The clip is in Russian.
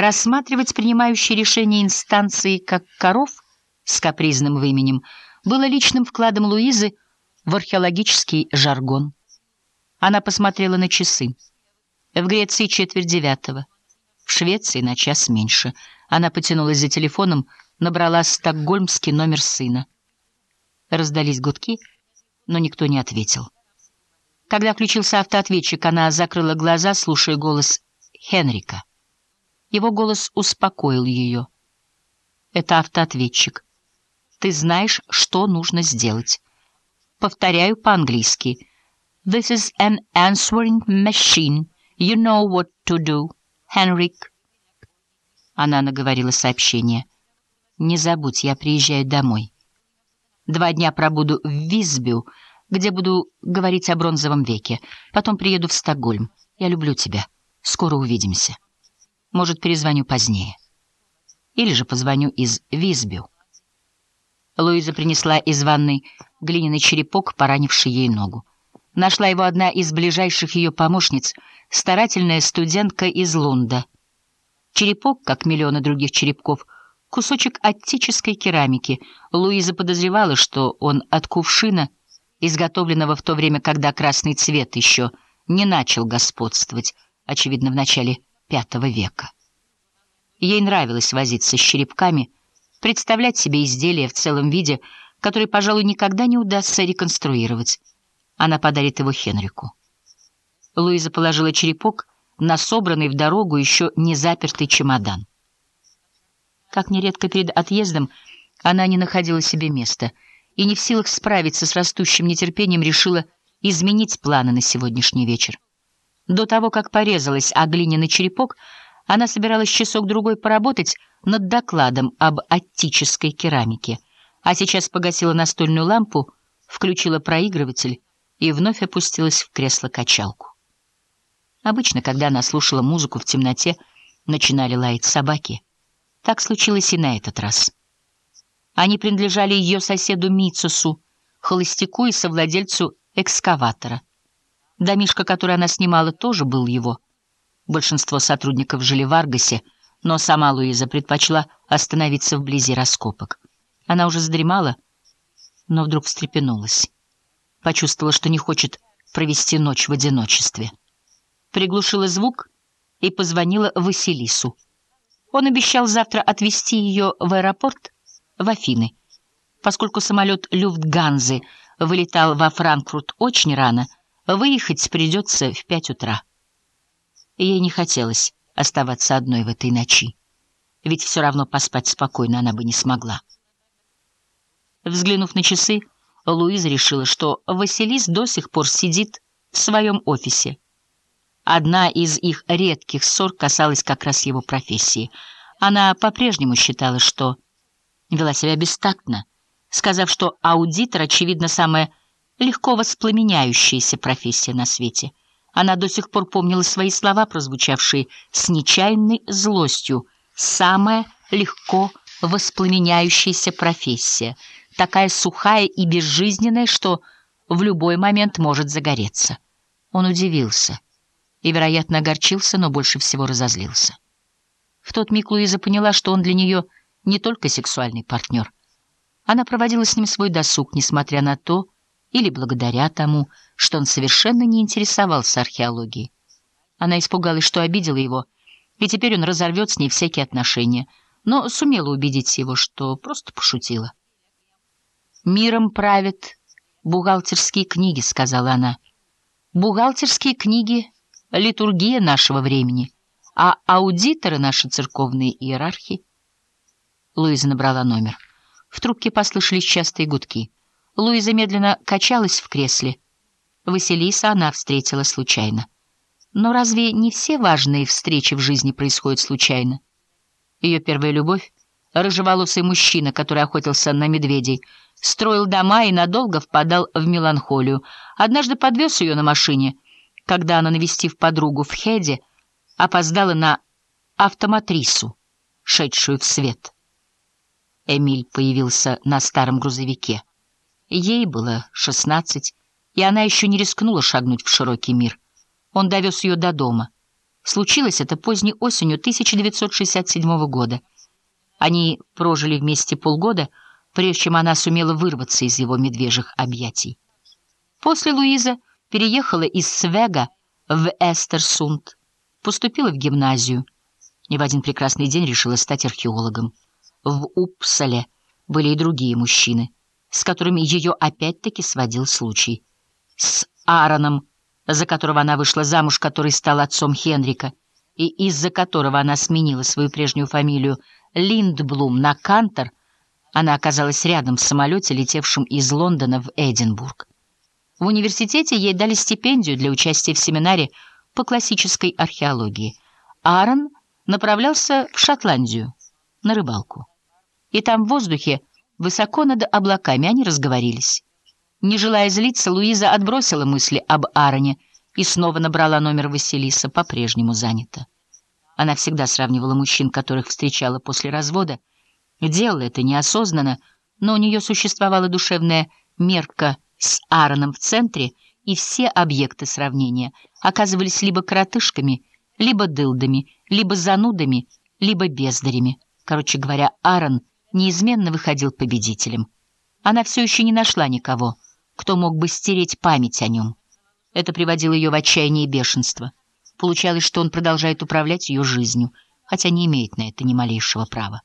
Рассматривать принимающие решения инстанции как коров с капризным выменем было личным вкладом Луизы в археологический жаргон. Она посмотрела на часы. В Греции четверть девятого, в Швеции на час меньше. Она потянулась за телефоном, набрала стокгольмский номер сына. Раздались гудки, но никто не ответил. Когда включился автоответчик, она закрыла глаза, слушая голос Хенрика. Его голос успокоил ее. «Это автоответчик. Ты знаешь, что нужно сделать. Повторяю по-английски. This is an answering machine. You know what to do, Henrik». Она наговорила сообщение. «Не забудь, я приезжаю домой. Два дня пробуду в Визбю, где буду говорить о бронзовом веке. Потом приеду в Стокгольм. Я люблю тебя. Скоро увидимся». Может, перезвоню позднее. Или же позвоню из Визбю. Луиза принесла из ванной глиняный черепок, поранивший ей ногу. Нашла его одна из ближайших ее помощниц, старательная студентка из Лунда. Черепок, как миллионы других черепков, кусочек аттической керамики. Луиза подозревала, что он от кувшина, изготовленного в то время, когда красный цвет еще не начал господствовать, очевидно, в начале V века. Ей нравилось возиться с черепками, представлять себе изделия в целом виде, который, пожалуй, никогда не удастся реконструировать. Она подарит его Хенрику. Луиза положила черепок на собранный в дорогу еще не запертый чемодан. Как нередко перед отъездом она не находила себе места и не в силах справиться с растущим нетерпением решила изменить планы на сегодняшний вечер. До того, как порезалась о глиняный черепок, она собиралась часок-другой поработать над докладом об аттической керамике, а сейчас погасила настольную лампу, включила проигрыватель и вновь опустилась в кресло-качалку. Обычно, когда она слушала музыку в темноте, начинали лаять собаки. Так случилось и на этот раз. Они принадлежали ее соседу Мицусу, холостяку и совладельцу экскаватора. Домишко, который она снимала, тоже был его. Большинство сотрудников жили в Аргасе, но сама Луиза предпочла остановиться вблизи раскопок. Она уже задремала, но вдруг встрепенулась. Почувствовала, что не хочет провести ночь в одиночестве. Приглушила звук и позвонила Василису. Он обещал завтра отвезти ее в аэропорт в Афины. Поскольку самолет Люфтганзы вылетал во Франкфурт очень рано — Выехать придется в пять утра. Ей не хотелось оставаться одной в этой ночи, ведь все равно поспать спокойно она бы не смогла. Взглянув на часы, Луиза решила, что Василис до сих пор сидит в своем офисе. Одна из их редких ссор касалась как раз его профессии. Она по-прежнему считала, что вела себя бестактно, сказав, что аудитор, очевидно, самая легко воспламеняющаяся профессия на свете. Она до сих пор помнила свои слова, прозвучавшие с нечаянной злостью. «Самая легко воспламеняющаяся профессия, такая сухая и безжизненная, что в любой момент может загореться». Он удивился и, вероятно, огорчился, но больше всего разозлился. В тот миг Луиза поняла, что он для нее не только сексуальный партнер. Она проводила с ним свой досуг, несмотря на то, или благодаря тому, что он совершенно не интересовался археологией. Она испугалась, что обидела его, и теперь он разорвет с ней всякие отношения, но сумела убедить его, что просто пошутила. «Миром правят бухгалтерские книги», — сказала она. «Бухгалтерские книги — литургия нашего времени, а аудиторы — наши церковные иерархи». Луиза набрала номер. В трубке послышались частые гудки — Луиза медленно качалась в кресле. Василиса она встретила случайно. Но разве не все важные встречи в жизни происходят случайно? Ее первая любовь — рыжеволосый мужчина, который охотился на медведей, строил дома и надолго впадал в меланхолию. Однажды подвез ее на машине, когда она, навестив подругу в Хеде, опоздала на автоматрису, шедшую в свет. Эмиль появился на старом грузовике. Ей было шестнадцать, и она еще не рискнула шагнуть в широкий мир. Он довез ее до дома. Случилось это поздней осенью 1967 года. Они прожили вместе полгода, прежде чем она сумела вырваться из его медвежьих объятий. После Луиза переехала из Свега в Эстерсунд, поступила в гимназию и в один прекрасный день решила стать археологом. В Упсале были и другие мужчины, с которыми ее опять-таки сводил случай. С Аароном, за которого она вышла замуж, который стал отцом Хенрика, и из-за которого она сменила свою прежнюю фамилию Линдблум на Кантер, она оказалась рядом в самолете, летевшем из Лондона в Эдинбург. В университете ей дали стипендию для участия в семинаре по классической археологии. Аарон направлялся в Шотландию на рыбалку. И там в воздухе, высоко над облаками, они разговорились. Не желая злиться, Луиза отбросила мысли об Аароне и снова набрала номер Василиса, по-прежнему занята. Она всегда сравнивала мужчин, которых встречала после развода. Делала это неосознанно, но у нее существовала душевная мерка – с Аароном в центре, и все объекты сравнения оказывались либо коротышками, либо дылдами, либо занудами, либо бездарями. Короче говоря, Аарон неизменно выходил победителем. Она все еще не нашла никого, кто мог бы стереть память о нем. Это приводило ее в отчаяние и бешенство. Получалось, что он продолжает управлять ее жизнью, хотя не имеет на это ни малейшего права.